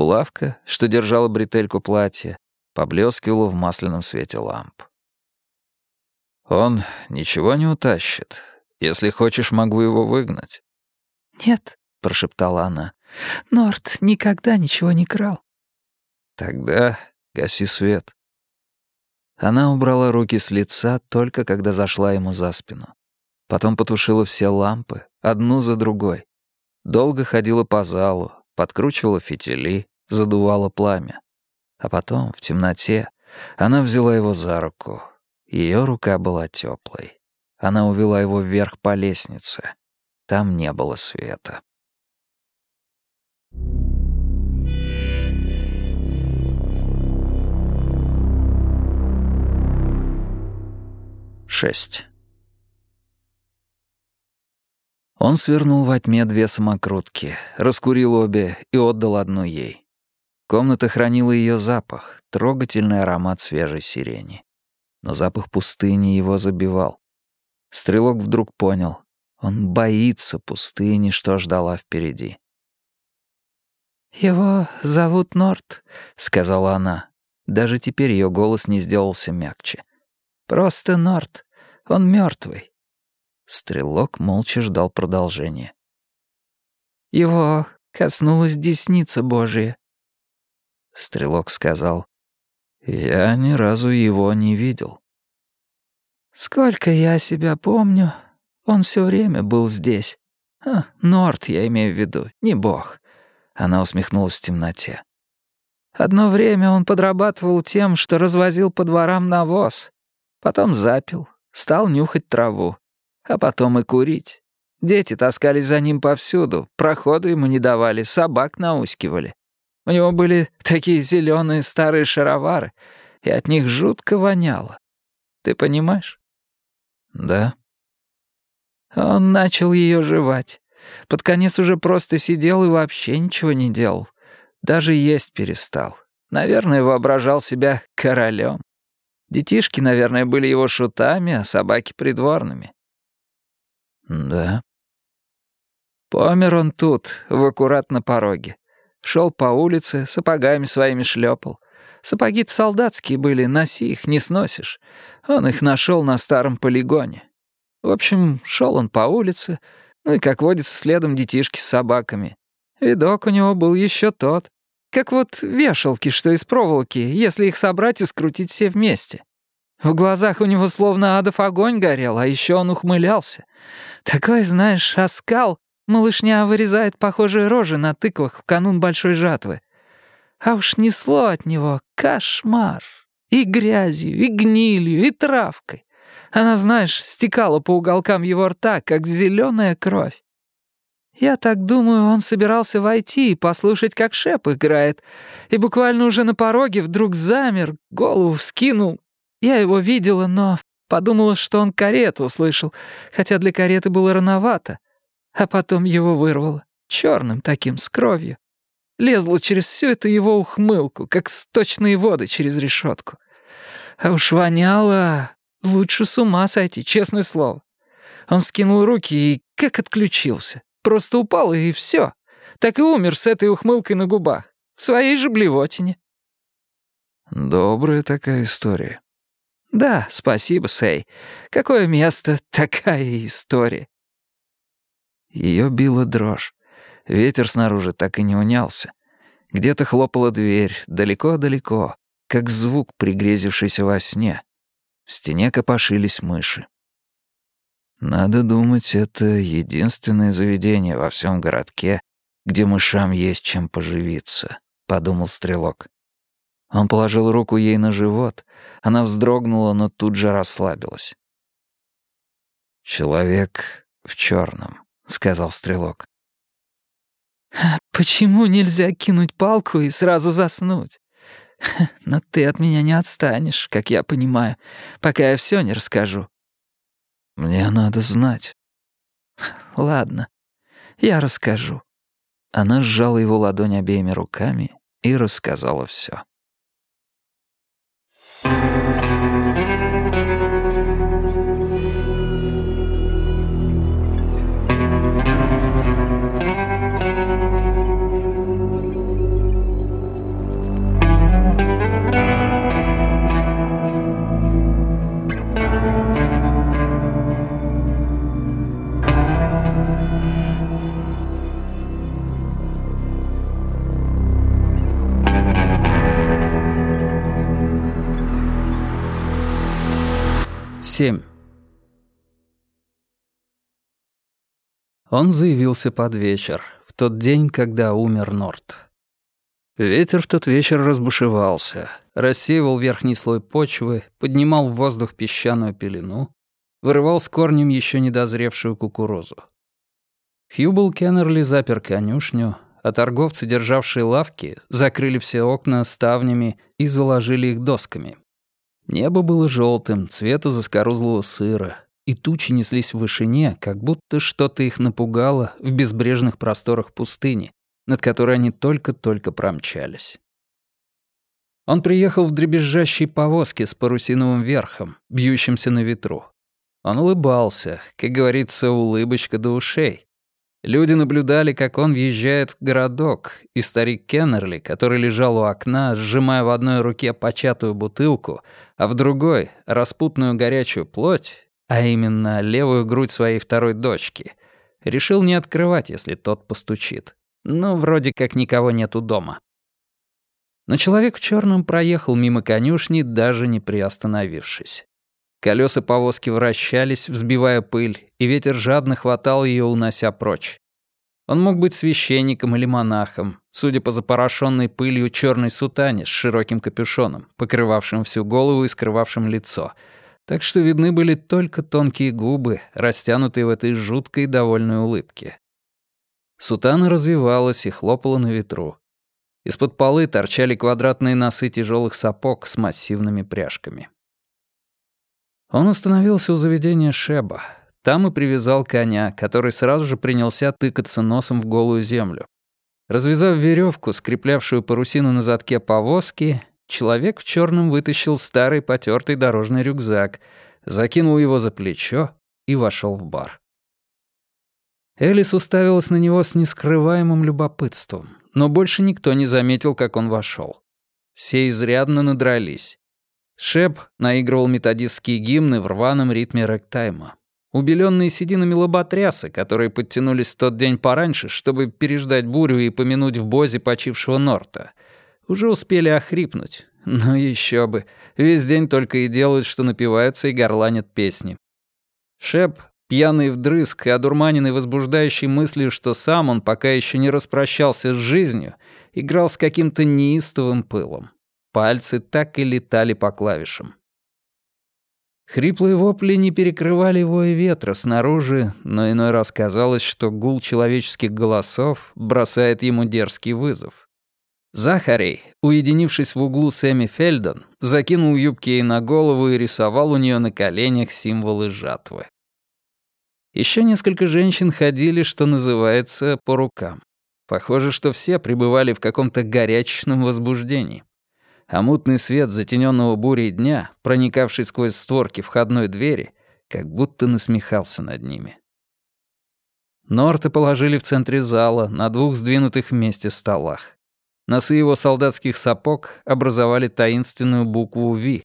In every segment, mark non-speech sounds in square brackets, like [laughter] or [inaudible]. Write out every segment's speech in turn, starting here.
Булавка, что держала бретельку платья, поблескивала в масляном свете ламп. «Он ничего не утащит. Если хочешь, могу его выгнать». «Нет», — прошептала она, — «Норт никогда ничего не крал». «Тогда гаси свет». Она убрала руки с лица только когда зашла ему за спину. Потом потушила все лампы, одну за другой. Долго ходила по залу, подкручивала фитили, задувала пламя. А потом, в темноте, она взяла его за руку. Ее рука была теплой. Она увела его вверх по лестнице. Там не было света. Шесть. Он свернул во тьме две самокрутки, раскурил обе и отдал одну ей. Комната хранила ее запах, трогательный аромат свежей сирени. Но запах пустыни его забивал. Стрелок вдруг понял, он боится пустыни, что ждала впереди. «Его зовут Норт», — сказала она. Даже теперь ее голос не сделался мягче. «Просто Норт. Он мертвый. Стрелок молча ждал продолжения. «Его коснулась десница Божия». Стрелок сказал, «Я ни разу его не видел». «Сколько я себя помню, он все время был здесь. А, Норт, я имею в виду, не бог». Она усмехнулась в темноте. Одно время он подрабатывал тем, что развозил по дворам навоз. Потом запил, стал нюхать траву. А потом и курить. Дети таскались за ним повсюду, проходу ему не давали, собак наускивали. У него были такие зеленые старые шаровары, и от них жутко воняло. Ты понимаешь? Да. Он начал ее жевать. Под конец уже просто сидел и вообще ничего не делал. Даже есть перестал. Наверное, воображал себя королем. Детишки, наверное, были его шутами, а собаки — придворными. Да. Помер он тут, в аккурат на пороге. Шел по улице, сапогами своими шлепал. Сапоги-то солдатские были, носи их, не сносишь. Он их нашел на старом полигоне. В общем, шел он по улице, ну и, как водится, следом детишки с собаками. Видок у него был еще тот. Как вот вешалки, что из проволоки, если их собрать и скрутить все вместе. В глазах у него словно адов огонь горел, а еще он ухмылялся. Такой, знаешь, оскал. Малышня вырезает похожие рожи на тыквах в канун большой жатвы. А уж несло от него кошмар. И грязью, и гнилью, и травкой. Она, знаешь, стекала по уголкам его рта, как зеленая кровь. Я так думаю, он собирался войти и послушать, как шеп играет, и буквально уже на пороге вдруг замер, голову вскинул. Я его видела, но подумала, что он карету услышал, хотя для кареты было рановато. А потом его вырвало, черным таким, с кровью. Лезла через всю эту его ухмылку, как сточные воды через решетку. А уж воняло... Лучше с ума сойти, честное слово. Он скинул руки и как отключился. Просто упал, и все. Так и умер с этой ухмылкой на губах. В своей же блевотине. Добрая такая история. Да, спасибо, Сэй. Какое место, [laughs] такая история. Ее била дрожь. Ветер снаружи так и не унялся. Где-то хлопала дверь, далеко-далеко, как звук, пригрезившийся во сне. В стене копошились мыши. Надо думать, это единственное заведение во всем городке, где мышам есть чем поживиться, подумал стрелок. Он положил руку ей на живот. Она вздрогнула, но тут же расслабилась. «Человек в черном, сказал стрелок. «Почему нельзя кинуть палку и сразу заснуть? [laughs] Но ты от меня не отстанешь, как я понимаю, пока я все не расскажу». «Мне надо знать». [laughs] «Ладно, я расскажу». Она сжала его ладонь обеими руками и рассказала все. 7. Он заявился под вечер, в тот день, когда умер Норт. Ветер в тот вечер разбушевался, рассеивал верхний слой почвы, поднимал в воздух песчаную пелену, вырывал с корнем еще недозревшую кукурузу. Хьюбл Кеннерли запер конюшню, а торговцы, державшие лавки, закрыли все окна ставнями и заложили их досками. Небо было желтым, цвета заскорузлого сыра, и тучи неслись в вышине, как будто что-то их напугало в безбрежных просторах пустыни, над которой они только-только промчались. Он приехал в дребезжащей повозке с парусиновым верхом, бьющимся на ветру. Он улыбался, как говорится, улыбочка до ушей. Люди наблюдали, как он въезжает в городок, и старик Кеннерли, который лежал у окна, сжимая в одной руке початую бутылку, а в другой — распутную горячую плоть, а именно левую грудь своей второй дочки, решил не открывать, если тот постучит. Ну, вроде как никого нету дома. Но человек в черном проехал мимо конюшни, даже не приостановившись. Колеса повозки вращались, взбивая пыль, и ветер жадно хватал ее, унося прочь. Он мог быть священником или монахом, судя по запорошенной пылью черной сутане с широким капюшоном, покрывавшим всю голову и скрывавшим лицо, так что видны были только тонкие губы, растянутые в этой жуткой довольной улыбке. Сутана развивалась и хлопала на ветру. Из-под полы торчали квадратные носы тяжелых сапог с массивными пряжками. Он остановился у заведения Шеба. Там и привязал коня, который сразу же принялся тыкаться носом в голую землю. Развязав веревку, скреплявшую парусину на задке повозки, человек в черном вытащил старый потертый дорожный рюкзак, закинул его за плечо и вошел в бар. Элис уставилась на него с нескрываемым любопытством, но больше никто не заметил, как он вошел. Все изрядно надрались. Шеп наигрывал методистские гимны в рваном ритме рэктайма. Убеленные сединами лоботрясы, которые подтянулись в тот день пораньше, чтобы переждать бурю и помянуть в бозе почившего Норта, уже успели охрипнуть. Ну еще бы, весь день только и делают, что напиваются и горланят песни. Шеп, пьяный вдрызг и одурманенный возбуждающей мыслью, что сам он пока еще не распрощался с жизнью, играл с каким-то неистовым пылом. Пальцы так и летали по клавишам. Хриплые вопли не перекрывали вой ветра снаружи, но иной раз казалось, что гул человеческих голосов бросает ему дерзкий вызов. Захарей, уединившись в углу с Эми Фельдон, закинул юбки ей на голову и рисовал у нее на коленях символы жатвы. Еще несколько женщин ходили, что называется, по рукам. Похоже, что все пребывали в каком-то горячечном возбуждении а мутный свет затененного бурей дня, проникавший сквозь створки входной двери, как будто насмехался над ними. Норта положили в центре зала на двух сдвинутых вместе столах. Носы его солдатских сапог образовали таинственную букву «Ви».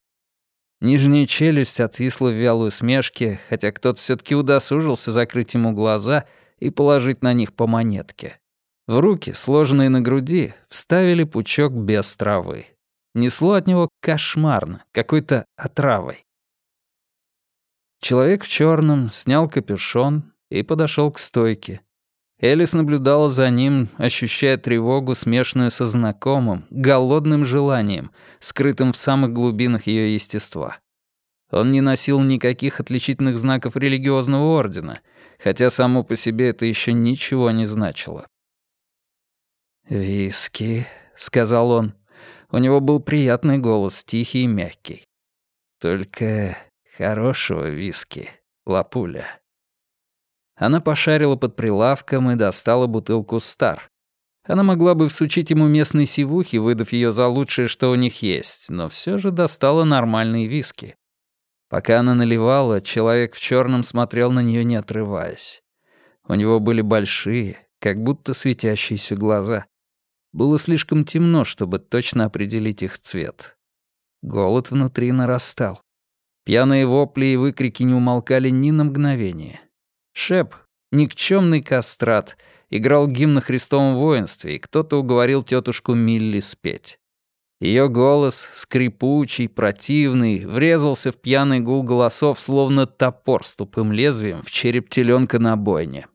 Нижняя челюсть отвисла в вялую смешке, хотя кто-то все таки удосужился закрыть ему глаза и положить на них по монетке. В руки, сложенные на груди, вставили пучок без травы. Несло от него кошмарно, какой-то отравой. Человек в черном снял капюшон и подошел к стойке. Элис наблюдала за ним, ощущая тревогу, смешанную со знакомым, голодным желанием, скрытым в самых глубинах ее естества. Он не носил никаких отличительных знаков религиозного ордена, хотя само по себе это еще ничего не значило. «Виски», — сказал он. У него был приятный голос, тихий и мягкий. Только хорошего виски, лапуля. Она пошарила под прилавком и достала бутылку «Стар». Она могла бы всучить ему местной сивухи, выдав ее за лучшее, что у них есть, но все же достала нормальные виски. Пока она наливала, человек в черном смотрел на нее, не отрываясь. У него были большие, как будто светящиеся глаза. Было слишком темно, чтобы точно определить их цвет. Голод внутри нарастал. Пьяные вопли и выкрики не умолкали ни на мгновение. Шеп, никчемный кастрат, играл гимн на Христовом воинстве, и кто-то уговорил тетушку Милли спеть. Ее голос, скрипучий, противный, врезался в пьяный гул голосов, словно топор с тупым лезвием в череп теленка на бойне.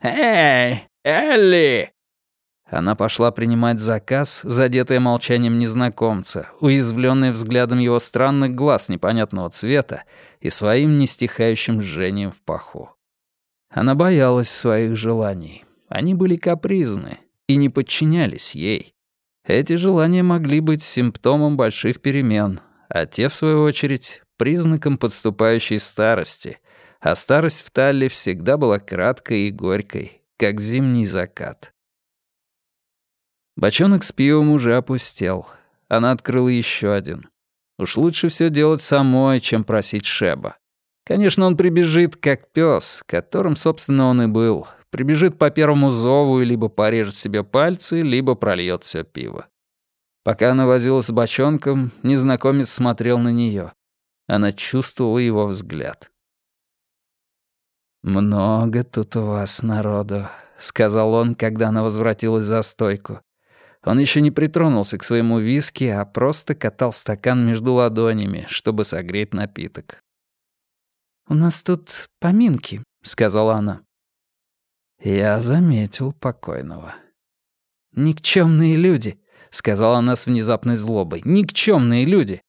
«Эй, Элли!» Она пошла принимать заказ, задетая молчанием незнакомца, уязвленная взглядом его странных глаз непонятного цвета и своим нестихающим жжением в паху. Она боялась своих желаний. Они были капризны и не подчинялись ей. Эти желания могли быть симптомом больших перемен, а те, в свою очередь, признаком подступающей старости, а старость в Талле всегда была краткой и горькой, как зимний закат. Бочонок с пивом уже опустел. Она открыла еще один. Уж лучше все делать самой, чем просить Шеба. Конечно, он прибежит, как пес, которым, собственно, он и был, прибежит по первому зову и либо порежет себе пальцы, либо прольет все пиво. Пока она возилась с бочонком, незнакомец смотрел на нее. Она чувствовала его взгляд. «Много тут у вас народу», — сказал он, когда она возвратилась за стойку. Он еще не притронулся к своему виски, а просто катал стакан между ладонями, чтобы согреть напиток. «У нас тут поминки», — сказала она. Я заметил покойного. «Никчёмные люди», — сказала она с внезапной злобой. «Никчёмные люди».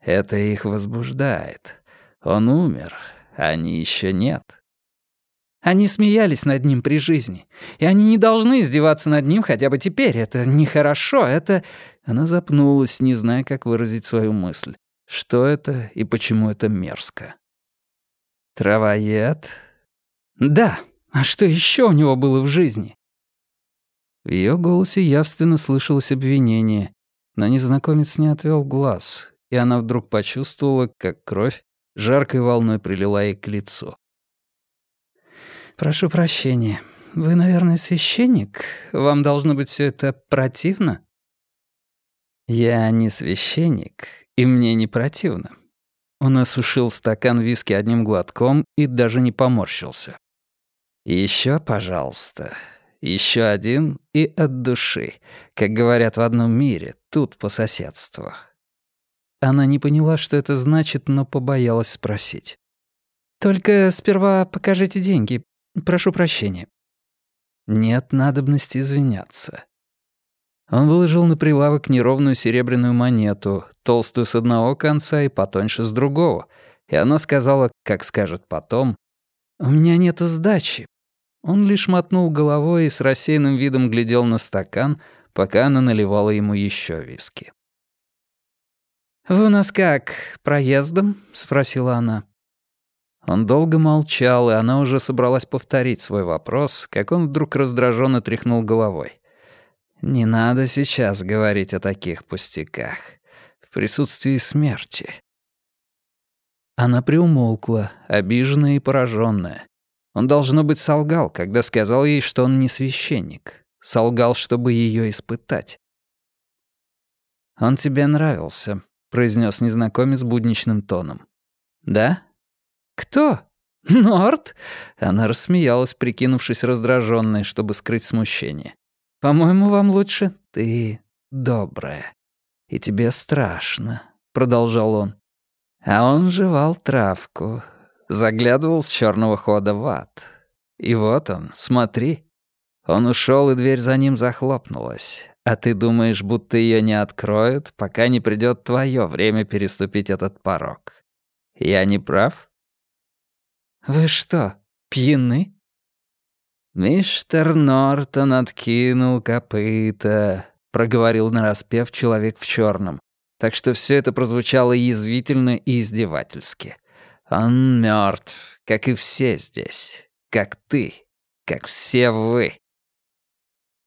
Это их возбуждает. Он умер, а они еще нет. Они смеялись над ним при жизни. И они не должны издеваться над ним хотя бы теперь. Это нехорошо, это... Она запнулась, не зная, как выразить свою мысль. Что это и почему это мерзко. Травоед? Да, а что еще у него было в жизни? В ее голосе явственно слышалось обвинение, но незнакомец не отвел глаз, и она вдруг почувствовала, как кровь жаркой волной прилила ей к лицу. «Прошу прощения. Вы, наверное, священник? Вам должно быть все это противно?» «Я не священник, и мне не противно». Он осушил стакан виски одним глотком и даже не поморщился. Еще, пожалуйста. Еще один и от души, как говорят в одном мире, тут по соседству. Она не поняла, что это значит, но побоялась спросить. «Только сперва покажите деньги. Прошу прощения». Нет надобности извиняться. Он выложил на прилавок неровную серебряную монету, толстую с одного конца и потоньше с другого, и она сказала, как скажет потом, «У меня нету сдачи, он лишь мотнул головой и с рассеянным видом глядел на стакан, пока она наливала ему еще виски. «Вы у нас как, проездом?» — спросила она. Он долго молчал, и она уже собралась повторить свой вопрос, как он вдруг раздраженно тряхнул головой. «Не надо сейчас говорить о таких пустяках. В присутствии смерти». Она приумолкла, обиженная и пораженная. Он, должно быть, солгал, когда сказал ей, что он не священник. Солгал, чтобы ее испытать. «Он тебе нравился», — произнес незнакомец будничным тоном. «Да? Кто? Норт?» Она рассмеялась, прикинувшись раздраженной, чтобы скрыть смущение. «По-моему, вам лучше ты добрая. И тебе страшно», — продолжал он. А он жевал травку, заглядывал с черного хода в ад. И вот он, смотри. Он ушел, и дверь за ним захлопнулась. А ты думаешь, будто ее не откроют, пока не придет твое время переступить этот порог. Я не прав? Вы что, пьяны? Мистер Нортон откинул копыта, проговорил нараспев человек в черном, так что все это прозвучало язвительно и издевательски. Он мертв, как и все здесь. Как ты, как все вы.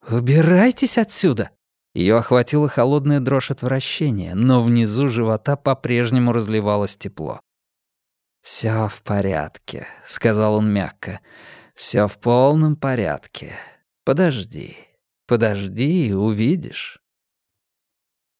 «Убирайтесь отсюда!» Ее охватила холодная дрожь отвращения, но внизу живота по-прежнему разливалось тепло. «Всё в порядке», — сказал он мягко. «Всё в полном порядке. Подожди, подожди и увидишь».